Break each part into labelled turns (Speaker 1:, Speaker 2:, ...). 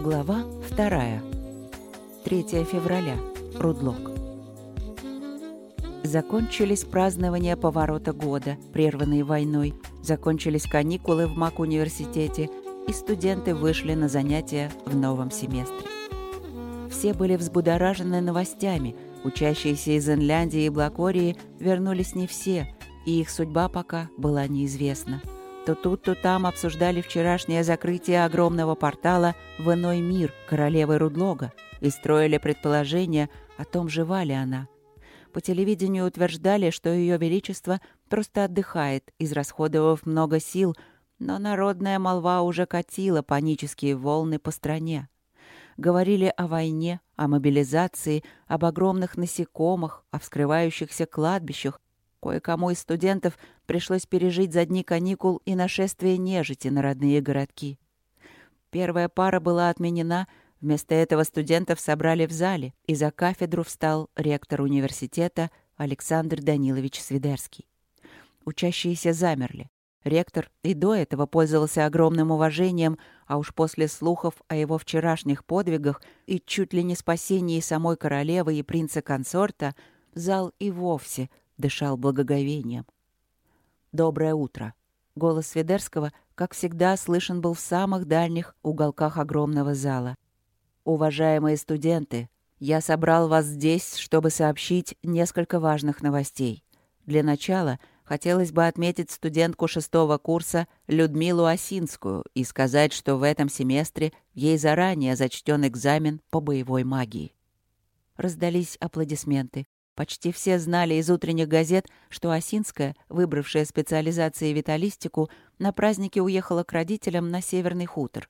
Speaker 1: Глава вторая. 3 февраля. Рудлок. Закончились празднования поворота года, прерванные войной. Закончились каникулы в МАК-университете, и студенты вышли на занятия в новом семестре. Все были взбудоражены новостями. Учащиеся из Инляндии и Блакории вернулись не все, и их судьба пока была неизвестна. То тут, то там обсуждали вчерашнее закрытие огромного портала в иной мир королевы Рудлога и строили предположения о том, жива ли она. По телевидению утверждали, что Ее Величество просто отдыхает, израсходовав много сил, но народная молва уже катила панические волны по стране. Говорили о войне, о мобилизации, об огромных насекомых, о вскрывающихся кладбищах, Кое-кому из студентов пришлось пережить за дни каникул и нашествие нежити на родные городки. Первая пара была отменена, вместо этого студентов собрали в зале, и за кафедру встал ректор университета Александр Данилович Свидерский. Учащиеся замерли. Ректор и до этого пользовался огромным уважением, а уж после слухов о его вчерашних подвигах и чуть ли не спасении самой королевы и принца-консорта, зал и вовсе – дышал благоговением. «Доброе утро!» Голос Сведерского, как всегда, слышен был в самых дальних уголках огромного зала. «Уважаемые студенты, я собрал вас здесь, чтобы сообщить несколько важных новостей. Для начала хотелось бы отметить студентку шестого курса Людмилу Осинскую и сказать, что в этом семестре ей заранее зачтен экзамен по боевой магии». Раздались аплодисменты. Почти все знали из утренних газет, что Осинская, выбравшая специализацией виталистику, на празднике уехала к родителям на Северный хутор.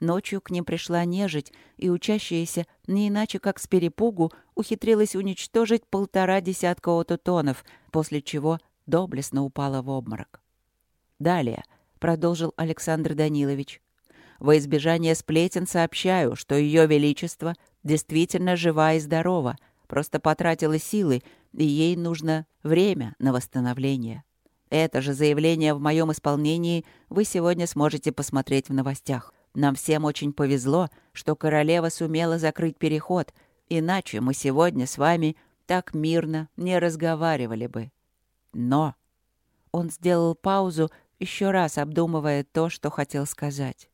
Speaker 1: Ночью к ним пришла нежить, и учащаяся, не иначе как с перепугу, ухитрилась уничтожить полтора десятка отутонов, после чего доблестно упала в обморок. «Далее», — продолжил Александр Данилович, «во избежание сплетен сообщаю, что Ее Величество действительно жива и здорова — просто потратила силы, и ей нужно время на восстановление. Это же заявление в моем исполнении вы сегодня сможете посмотреть в новостях. Нам всем очень повезло, что королева сумела закрыть переход, иначе мы сегодня с вами так мирно не разговаривали бы. Но он сделал паузу, еще раз обдумывая то, что хотел сказать.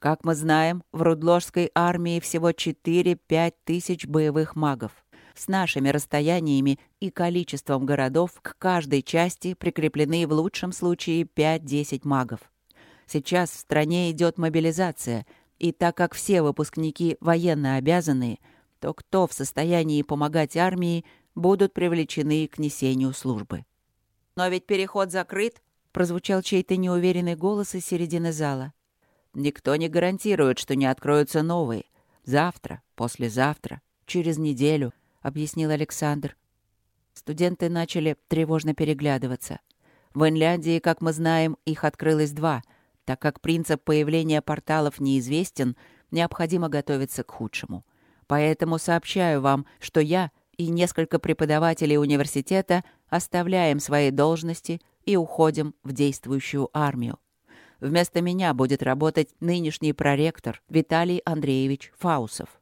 Speaker 1: Как мы знаем, в Рудложской армии всего 4-5 тысяч боевых магов. С нашими расстояниями и количеством городов к каждой части прикреплены в лучшем случае 5-10 магов. Сейчас в стране идет мобилизация, и так как все выпускники военно обязанные, то кто в состоянии помогать армии, будут привлечены к несению службы. «Но ведь переход закрыт», — прозвучал чей-то неуверенный голос из середины зала. Никто не гарантирует, что не откроются новые. Завтра, послезавтра, через неделю, — объяснил Александр. Студенты начали тревожно переглядываться. В Инляндии, как мы знаем, их открылось два. Так как принцип появления порталов неизвестен, необходимо готовиться к худшему. Поэтому сообщаю вам, что я и несколько преподавателей университета оставляем свои должности и уходим в действующую армию. Вместо меня будет работать нынешний проректор Виталий Андреевич Фаусов.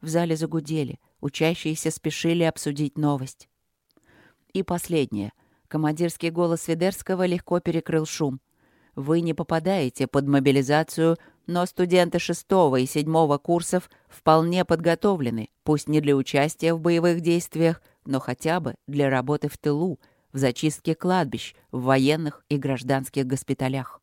Speaker 1: В зале загудели. Учащиеся спешили обсудить новость. И последнее. Командирский голос Ведерского легко перекрыл шум. Вы не попадаете под мобилизацию, но студенты шестого и седьмого курсов вполне подготовлены, пусть не для участия в боевых действиях, но хотя бы для работы в тылу, в зачистке кладбищ, в военных и гражданских госпиталях.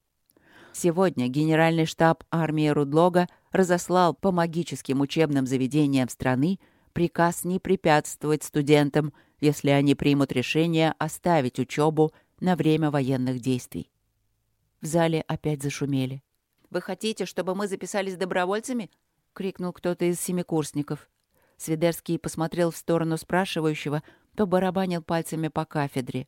Speaker 1: Сегодня Генеральный штаб армии Рудлога разослал по магическим учебным заведениям страны приказ не препятствовать студентам, если они примут решение оставить учебу на время военных действий. В зале опять зашумели. «Вы хотите, чтобы мы записались добровольцами?» — крикнул кто-то из семикурсников. Свидерский посмотрел в сторону спрашивающего, то барабанил пальцами по кафедре.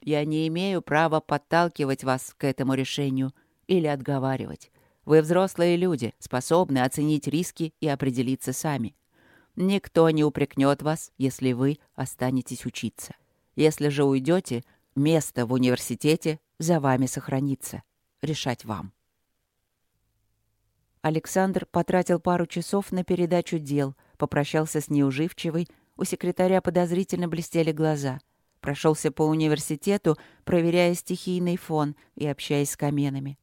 Speaker 1: «Я не имею права подталкивать вас к этому решению», или отговаривать. Вы взрослые люди, способны оценить риски и определиться сами. Никто не упрекнет вас, если вы останетесь учиться. Если же уйдете, место в университете за вами сохранится. Решать вам. Александр потратил пару часов на передачу дел, попрощался с неуживчивой, у секретаря подозрительно блестели глаза. Прошелся по университету, проверяя стихийный фон и общаясь с каменами.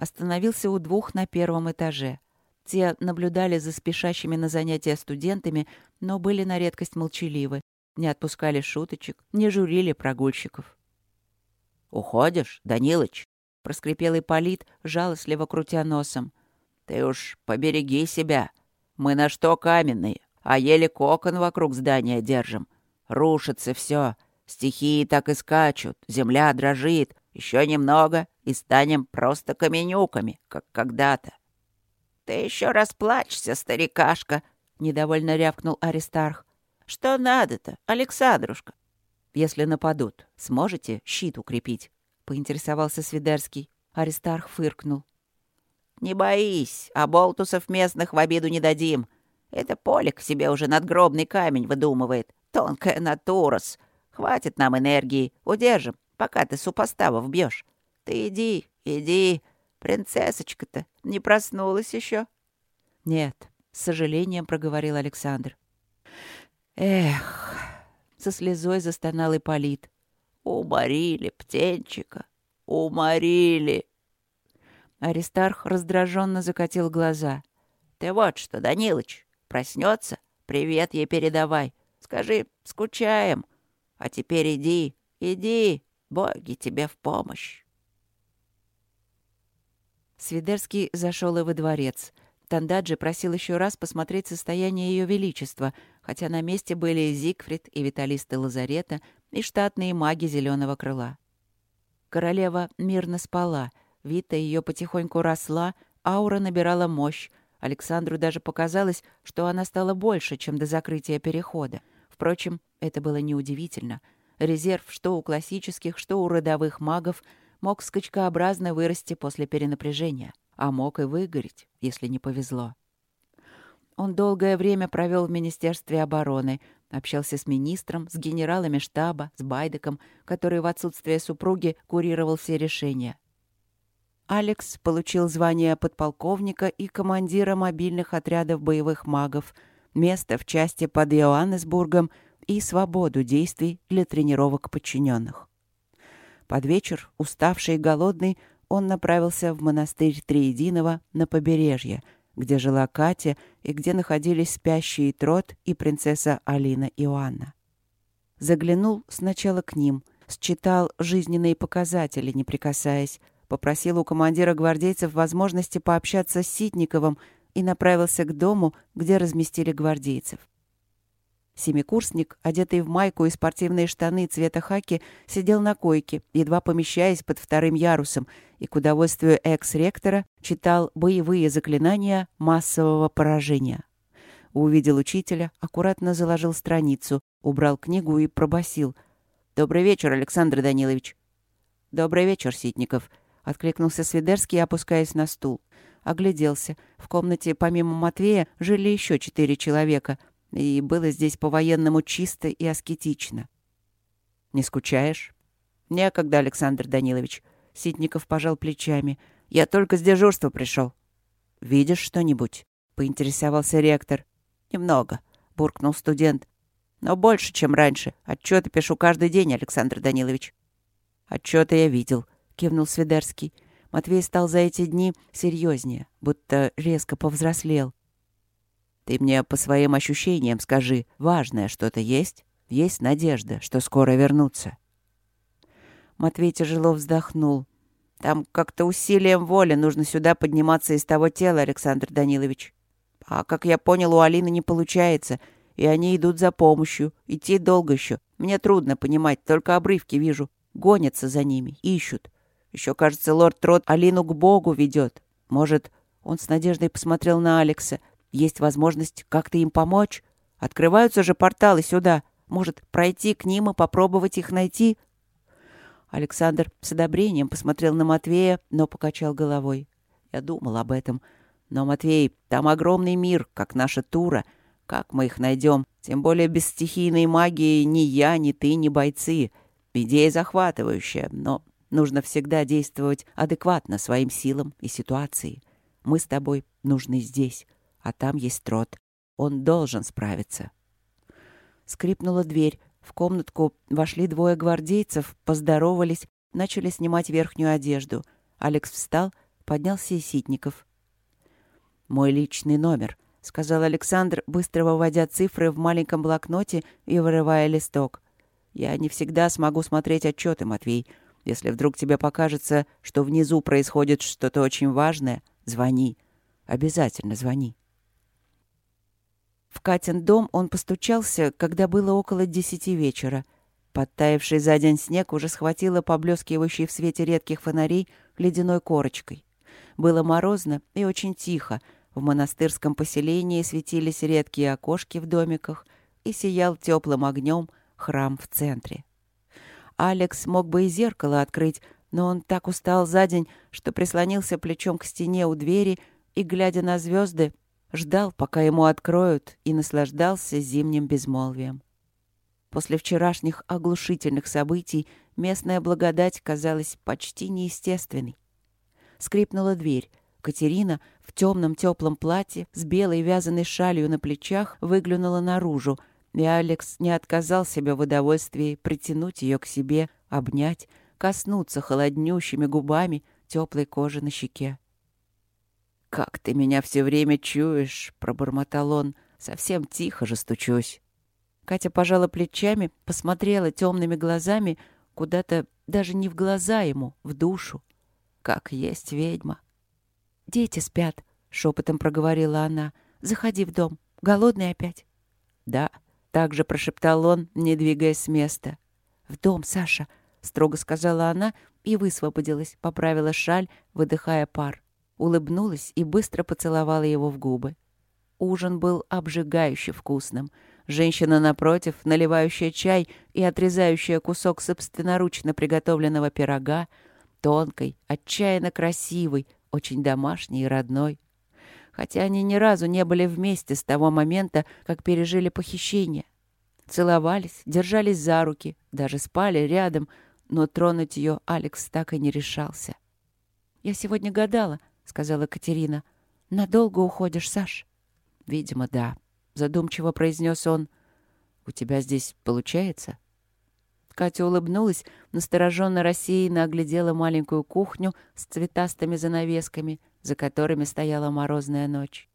Speaker 1: Остановился у двух на первом этаже. Те наблюдали за спешащими на занятия студентами, но были на редкость молчаливы, не отпускали шуточек, не журили прогульщиков.
Speaker 2: «Уходишь, Данилыч?»
Speaker 1: — проскрипел Ипполит, жалостливо крутя носом.
Speaker 2: «Ты уж побереги себя. Мы на что каменные, а еле кокон вокруг здания держим. Рушится все. Стихии так и скачут, земля дрожит. Еще немного, и станем просто каменюками, как когда-то». «Ты еще расплачься, старикашка!» — недовольно рявкнул Аристарх. «Что надо-то, Александрушка?»
Speaker 1: «Если нападут, сможете щит укрепить?» — поинтересовался Свидерский. Аристарх фыркнул.
Speaker 2: «Не боись, а болтусов местных в обиду не дадим. Это Полик себе уже надгробный камень выдумывает. Тонкая натурас. Хватит нам энергии. Удержим, пока ты супоставов бьешь. Ты иди, иди. Принцессочка-то не проснулась еще?»
Speaker 1: «Нет», — с сожалением проговорил Александр. «Эх!» — со слезой застонал Ипполит.
Speaker 2: «Уморили птенчика, уморили!»
Speaker 1: Аристарх раздраженно закатил глаза.
Speaker 2: «Ты вот что, Данилыч, проснется, привет ей передавай. Скажи, скучаем. А теперь иди, иди, боги тебе в помощь».
Speaker 1: Свидерский зашел и во дворец. Тандаджи просил еще раз посмотреть состояние Ее Величества, хотя на месте были Зигфрид и виталисты Лазарета и штатные маги Зеленого Крыла. Королева мирно спала, вид ее потихоньку росла, аура набирала мощь, Александру даже показалось, что она стала больше, чем до закрытия перехода. Впрочем, это было неудивительно. Резерв что у классических, что у родовых магов мог скачкообразно вырасти после перенапряжения, а мог и выгореть, если не повезло. Он долгое время провел в Министерстве обороны, общался с министром, с генералами штаба, с Байдеком, который в отсутствие супруги курировал все решения. Алекс получил звание подполковника и командира мобильных отрядов боевых магов, место в части под Иоаннесбургом и свободу действий для тренировок подчиненных. Под вечер, уставший и голодный, он направился в монастырь Триединого на побережье, где жила Катя и где находились спящий Трот и принцесса Алина Иоанна. Заглянул сначала к ним, считал жизненные показатели, не прикасаясь, попросил у командира гвардейцев возможности пообщаться с Ситниковым и направился к дому, где разместили гвардейцев. Семикурсник, одетый в майку и спортивные штаны цвета хаки, сидел на койке, едва помещаясь под вторым ярусом, и к удовольствию экс-ректора читал боевые заклинания массового поражения. Увидел учителя, аккуратно заложил страницу, убрал книгу и пробасил: «Добрый вечер, Александр Данилович». «Добрый вечер, Ситников», — откликнулся Свидерский, опускаясь на стул. Огляделся. В комнате помимо Матвея жили еще четыре человека — и было здесь по-военному чисто и аскетично. «Не скучаешь?» «Некогда, Александр Данилович». Ситников пожал плечами. «Я только с дежурства пришел». «Видишь что-нибудь?» — поинтересовался ректор. «Немного», — буркнул студент. «Но больше, чем раньше. Отчеты пишу каждый день, Александр Данилович». «Отчеты я видел», — кивнул Свидерский. Матвей стал за эти дни серьезнее, будто резко повзрослел. Ты мне по своим ощущениям скажи, важное что-то есть? Есть надежда, что скоро вернутся?» Матвей тяжело вздохнул. «Там как-то усилием воли нужно сюда подниматься из того тела, Александр Данилович. А как я понял, у Алины не получается, и они идут за помощью. Идти долго еще. Мне трудно понимать, только обрывки вижу. Гонятся за ними, ищут. Еще, кажется, лорд Трот Алину к Богу ведет. Может, он с надеждой посмотрел на Алекса. Есть возможность как-то им помочь. Открываются же порталы сюда. Может, пройти к ним и попробовать их найти?» Александр с одобрением посмотрел на Матвея, но покачал головой. «Я думал об этом. Но, Матвей, там огромный мир, как наша Тура. Как мы их найдем? Тем более без стихийной магии ни я, ни ты, ни бойцы. Идея захватывающая, но нужно всегда действовать адекватно своим силам и ситуации. Мы с тобой нужны здесь, а там есть трот. Он должен справиться. Скрипнула дверь. В комнатку вошли двое гвардейцев, поздоровались, начали снимать верхнюю одежду. Алекс встал, поднялся и Ситников. «Мой личный номер», — сказал Александр, быстро выводя цифры в маленьком блокноте и вырывая листок. «Я не всегда смогу смотреть отчеты, Матвей. Если вдруг тебе покажется, что внизу происходит что-то очень важное, звони. Обязательно звони». В Катин дом он постучался, когда было около десяти вечера. Подтаявший за день снег уже схватило поблескивающий в свете редких фонарей ледяной корочкой. Было морозно и очень тихо. В монастырском поселении светились редкие окошки в домиках и сиял теплым огнем храм в центре. Алекс мог бы и зеркало открыть, но он так устал за день, что прислонился плечом к стене у двери и, глядя на звезды, ждал, пока ему откроют, и наслаждался зимним безмолвием. После вчерашних оглушительных событий местная благодать казалась почти неестественной. Скрипнула дверь. Катерина в темном теплом платье с белой вязаной шалью на плечах выглянула наружу, и Алекс не отказал себе в удовольствии притянуть ее к себе, обнять, коснуться холоднющими губами теплой кожи на щеке. «Как ты меня все время чуешь!» — пробормотал он. «Совсем тихо же стучусь». Катя пожала плечами, посмотрела темными глазами куда-то даже не в глаза ему, в душу. Как есть ведьма. «Дети спят», — шепотом проговорила она. «Заходи в дом. Голодный опять?» «Да», — также прошептал он, не двигаясь с места. «В дом, Саша», — строго сказала она и высвободилась, поправила шаль, выдыхая пар улыбнулась и быстро поцеловала его в губы. Ужин был обжигающе вкусным. Женщина напротив, наливающая чай и отрезающая кусок собственноручно приготовленного пирога, тонкой, отчаянно красивой, очень домашней и родной. Хотя они ни разу не были вместе с того момента, как пережили похищение. Целовались, держались за руки, даже спали рядом, но тронуть ее Алекс так и не решался. «Я сегодня гадала, сказала Катерина. «Надолго уходишь, Саш?» «Видимо, да», — задумчиво произнес он. «У тебя здесь получается?» Катя улыбнулась, настороженно рассеянно оглядела маленькую кухню с цветастыми занавесками, за которыми стояла морозная ночь.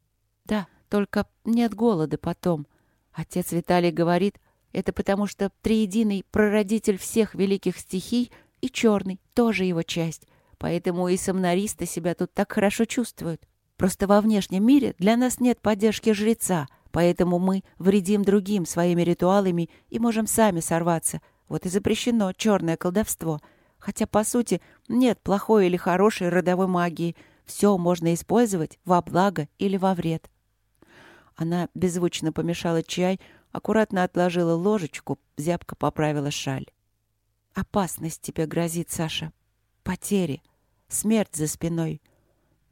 Speaker 1: «Да, только нет голода потом. Отец Виталий говорит, это потому что Триединый — прародитель всех великих стихий и Черный — тоже его часть. Поэтому и сомнаристы себя тут так хорошо чувствуют. Просто во внешнем мире для нас нет поддержки жреца, поэтому мы вредим другим своими ритуалами и можем сами сорваться. Вот и запрещено черное колдовство. Хотя, по сути, нет плохой или хорошей родовой магии. Все можно использовать во благо или во вред. Она беззвучно помешала чай, аккуратно отложила ложечку, зябко поправила шаль. «Опасность тебе грозит, Саша. Потери. Смерть за спиной.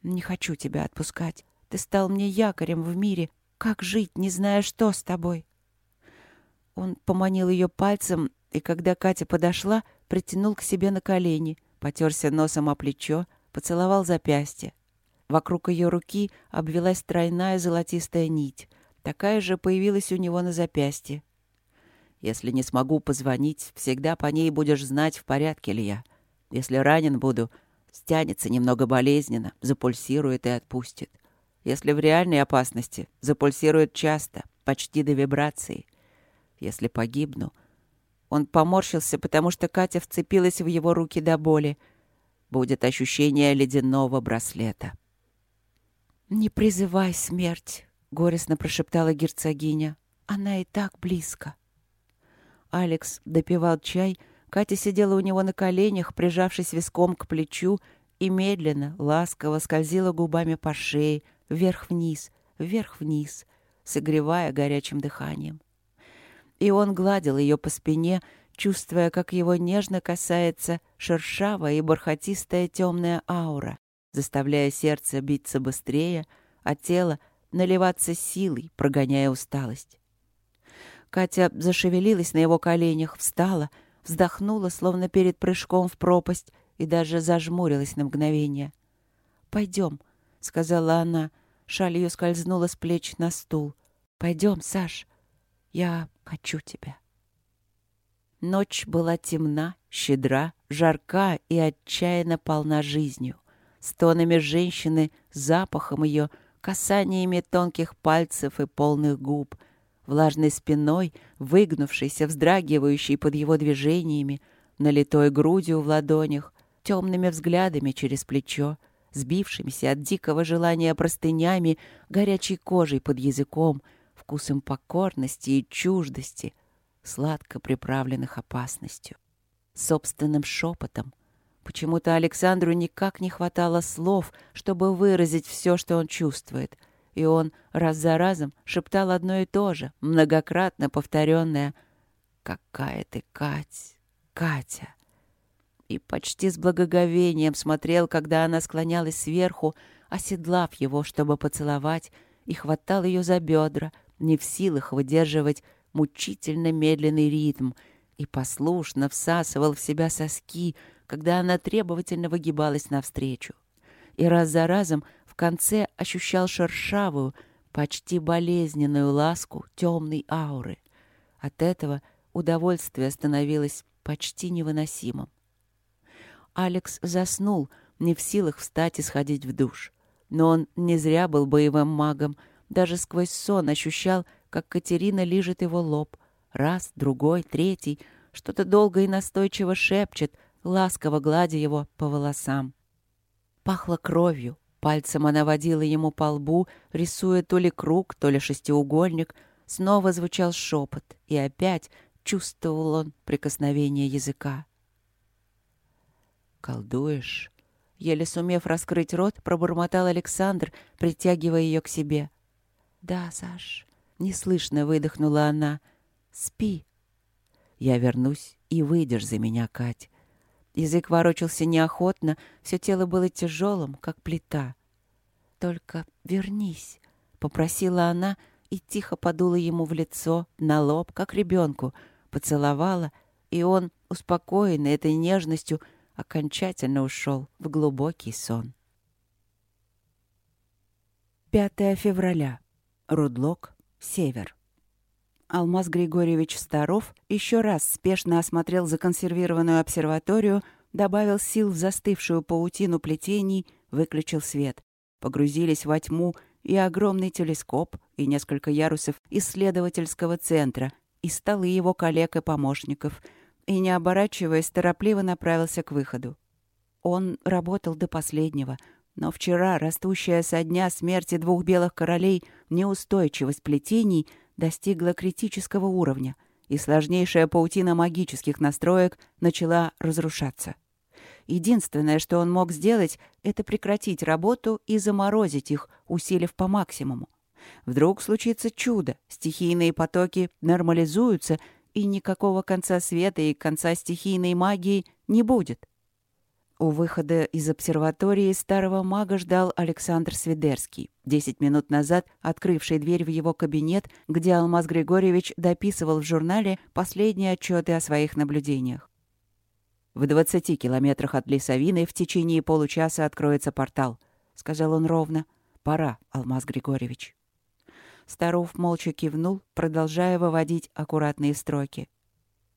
Speaker 1: Не хочу тебя отпускать. Ты стал мне якорем в мире. Как жить, не зная, что с тобой?» Он поманил ее пальцем, и когда Катя подошла, притянул к себе на колени, потерся носом о плечо, поцеловал запястье. Вокруг ее руки обвелась тройная золотистая нить. Такая же появилась у него на запястье. «Если не смогу позвонить, всегда по ней будешь знать, в порядке ли я. Если ранен буду, стянется немного болезненно, запульсирует и отпустит. Если в реальной опасности, запульсирует часто, почти до вибрации. Если погибну... Он поморщился, потому что Катя вцепилась в его руки до боли. Будет ощущение ледяного браслета. «Не призывай смерть», — горестно прошептала герцогиня. «Она и так близко». Алекс допивал чай, — Катя сидела у него на коленях, прижавшись виском к плечу, и медленно, ласково скользила губами по шее, вверх-вниз, вверх-вниз, согревая горячим дыханием. И он гладил ее по спине, чувствуя, как его нежно касается шершавая и бархатистая темная аура, заставляя сердце биться быстрее, а тело наливаться силой, прогоняя усталость. Катя зашевелилась на его коленях, встала — вздохнула, словно перед прыжком в пропасть, и даже зажмурилась на мгновение. «Пойдем», — сказала она. Шаль ее скользнула с плеч на стул. «Пойдем, Саш, я хочу тебя». Ночь была темна, щедра, жарка и отчаянно полна жизнью. Стонами женщины, запахом ее, касаниями тонких пальцев и полных губ, влажной спиной, выгнувшейся, вздрагивающей под его движениями, налитой грудью в ладонях, темными взглядами через плечо, сбившимися от дикого желания простынями, горячей кожей под языком, вкусом покорности и чуждости, сладко приправленных опасностью, собственным шепотом. Почему-то Александру никак не хватало слов, чтобы выразить все, что он чувствует, и он раз за разом шептал одно и то же, многократно повторенное «Какая ты, Кать, Катя!» и почти с благоговением смотрел, когда она склонялась сверху, оседлав его, чтобы поцеловать, и хватал ее за бедра, не в силах выдерживать мучительно медленный ритм, и послушно всасывал в себя соски, когда она требовательно выгибалась навстречу. И раз за разом в конце ощущал шершавую, почти болезненную ласку темной ауры. От этого удовольствие становилось почти невыносимым. Алекс заснул, не в силах встать и сходить в душ. Но он не зря был боевым магом. Даже сквозь сон ощущал, как Катерина лижет его лоб. Раз, другой, третий. Что-то долго и настойчиво шепчет, ласково гладя его по волосам. Пахло кровью. Пальцем она водила ему по лбу, рисуя то ли круг, то ли шестиугольник. Снова звучал шепот, и опять чувствовал он прикосновение языка. «Колдуешь?» Еле сумев раскрыть рот, пробормотал Александр, притягивая ее к себе. «Да, Саш», — неслышно выдохнула она. «Спи». «Я вернусь, и выйдешь за меня, Кать». Язык ворочался неохотно, все тело было тяжелым, как плита. «Только вернись», — попросила она и тихо подула ему в лицо, на лоб, как ребенку, поцеловала, и он, успокоенный этой нежностью, окончательно ушел в глубокий сон. 5 февраля. Рудлок, Север. Алмаз Григорьевич Старов еще раз спешно осмотрел законсервированную обсерваторию, добавил сил в застывшую паутину плетений, выключил свет. Погрузились во тьму и огромный телескоп, и несколько ярусов исследовательского центра, и столы его коллег и помощников — и, не оборачиваясь, торопливо направился к выходу. Он работал до последнего, но вчера растущая со дня смерти двух белых королей неустойчивость плетений достигла критического уровня, и сложнейшая паутина магических настроек начала разрушаться. Единственное, что он мог сделать, это прекратить работу и заморозить их, усилив по максимуму. Вдруг случится чудо, стихийные потоки нормализуются, и никакого конца света и конца стихийной магии не будет. У выхода из обсерватории старого мага ждал Александр Свидерский, десять минут назад открывший дверь в его кабинет, где Алмаз Григорьевич дописывал в журнале последние отчеты о своих наблюдениях. «В двадцати километрах от Лесовины в течение получаса откроется портал», — сказал он ровно. «Пора, Алмаз Григорьевич». Старов молча кивнул, продолжая выводить аккуратные строки.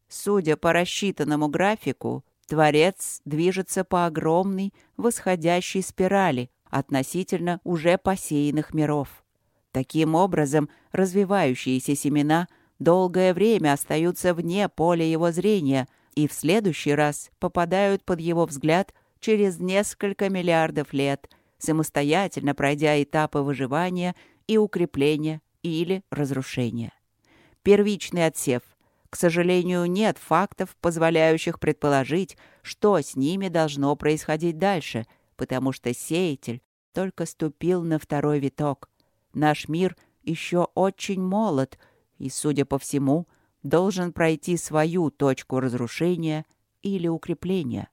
Speaker 1: Судя по рассчитанному графику, Творец движется по огромной восходящей спирали относительно уже посеянных миров. Таким образом, развивающиеся семена долгое время остаются вне поля его зрения и в следующий раз попадают под его взгляд через несколько миллиардов лет, самостоятельно пройдя этапы выживания и укрепления или разрушения. Первичный отсев. К сожалению, нет фактов, позволяющих предположить, что с ними должно происходить дальше, потому что сеятель только ступил на второй виток. Наш мир еще очень молод и, судя по всему, должен пройти свою точку разрушения или укрепления.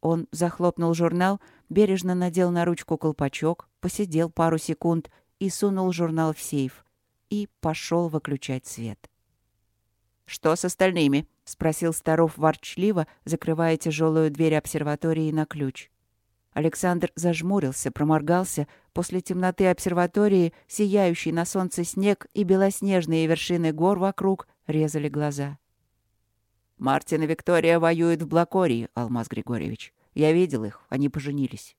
Speaker 1: Он захлопнул журнал, бережно надел на ручку колпачок, посидел пару секунд и сунул журнал в сейф. И пошел выключать свет. «Что с остальными?» — спросил Старов ворчливо, закрывая тяжелую дверь обсерватории на ключ. Александр зажмурился, проморгался. После темноты обсерватории, сияющий на солнце снег и белоснежные вершины гор вокруг резали глаза.
Speaker 2: «Мартин и Виктория воюют в Блакории, Алмаз Григорьевич. Я видел их, они поженились».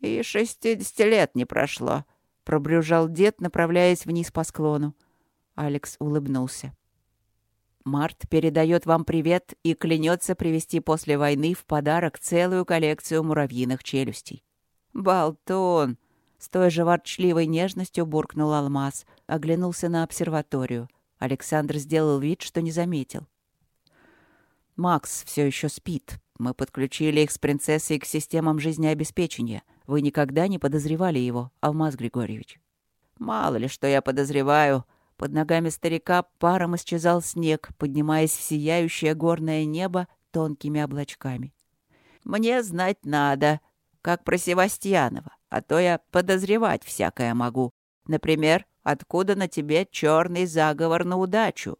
Speaker 2: «И шестидесяти лет не прошло», — пробрюжал дед, направляясь вниз по склону.
Speaker 1: Алекс улыбнулся. Март передает вам привет и клянется привезти после войны в подарок целую коллекцию муравьиных челюстей.
Speaker 2: «Болтун!»
Speaker 1: — с той же ворчливой нежностью буркнул Алмаз, оглянулся на обсерваторию. Александр сделал вид, что не заметил. «Макс все еще спит. Мы подключили их с принцессой к системам жизнеобеспечения. Вы никогда не подозревали его, Алмаз Григорьевич?»
Speaker 2: «Мало ли, что я подозреваю»,
Speaker 1: под ногами старика паром исчезал снег, поднимаясь в сияющее горное небо тонкими облачками.
Speaker 2: «Мне знать надо, как про Севастьянова, а то я подозревать всякое могу. Например, откуда на тебе черный заговор на удачу?»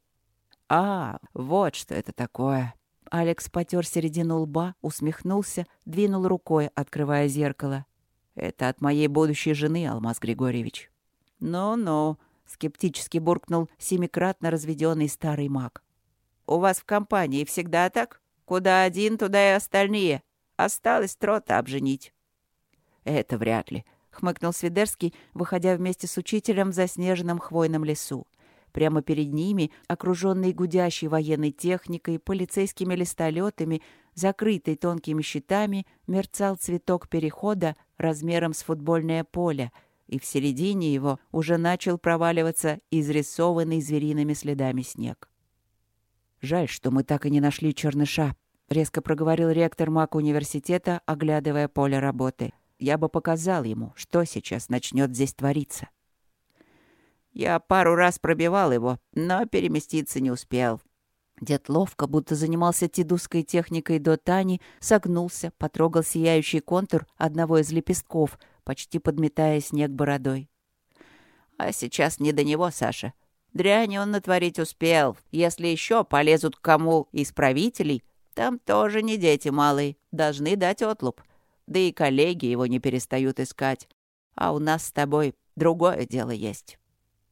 Speaker 1: «А, вот что это такое!» Алекс потер середину лба, усмехнулся, двинул рукой, открывая зеркало. «Это от моей будущей жены, Алмаз Григорьевич».
Speaker 2: «Ну-ну», —
Speaker 1: скептически буркнул семикратно разведенный старый маг.
Speaker 2: «У вас в компании всегда так? Куда один, туда и остальные. Осталось трота обженить».
Speaker 1: «Это вряд ли», — хмыкнул Свидерский, выходя вместе с учителем в заснеженном хвойном лесу. Прямо перед ними, окруженный гудящей военной техникой, полицейскими листолетами, закрытый тонкими щитами, мерцал цветок перехода размером с футбольное поле — и в середине его уже начал проваливаться изрисованный звериными следами снег. «Жаль, что мы так и не нашли черныша», — резко проговорил ректор МАК университета, оглядывая поле работы. «Я бы показал ему, что сейчас начнет здесь твориться».
Speaker 2: «Я пару раз пробивал его, но переместиться не успел»,
Speaker 1: Дед ловко, будто занимался тидусской техникой до Тани, согнулся, потрогал сияющий контур одного из лепестков, почти подметая снег бородой.
Speaker 2: «А сейчас не до него, Саша. Дряни он натворить успел. Если еще полезут к кому из правителей, там тоже не дети малые, должны дать отлуп. Да и коллеги его не перестают искать. А у нас с тобой другое дело есть».